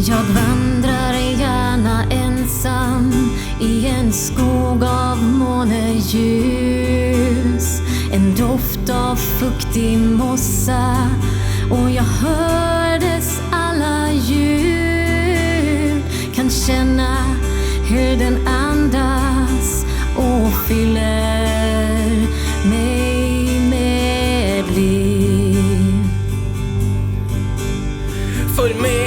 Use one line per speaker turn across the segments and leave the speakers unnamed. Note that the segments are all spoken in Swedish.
Jag vandrar gärna ensam i en skog av måneljus. En doft av fuktig mossa och jag hör dess alla ljud. Kan känna hur den andas och fyller mig med liv.
För mig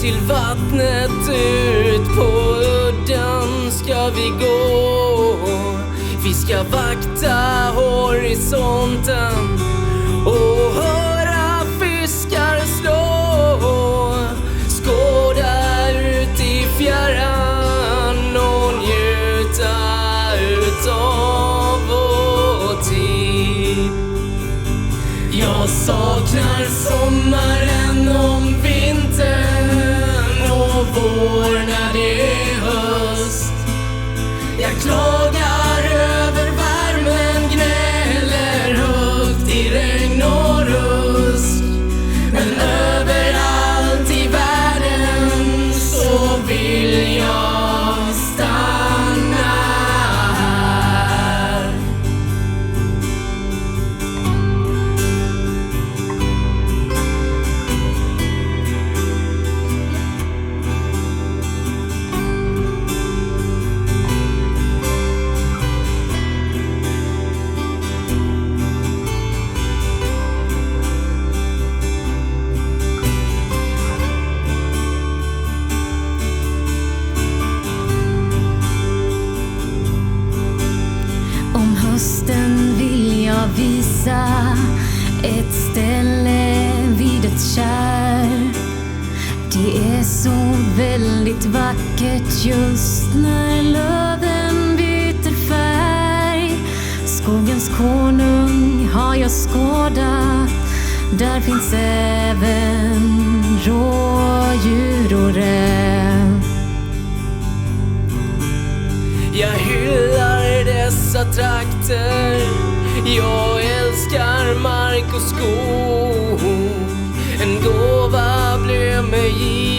till vattnet ut på udden ska vi gå. Vi ska vakta horisonten och höra fiskar slå. Skåda ut i fjärran och njuta utav vår tid. Jag saknar sommaren om vintern och
Om hösten vill jag visa ett ställe vid ett kärr. Det är så väldigt vackert just när löven byter färg. Skogens konung har jag skådat. Där finns även rådjur och räv.
Jag hyllar dessa trakter. Jag älskar mark och skog. En gåva blev mig given.